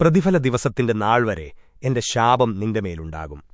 പ്രതിഫല ദിവസത്തിന്റെ നാൾ വരെ എന്റെ ശാപം നിന്റെ മേലുണ്ടാകും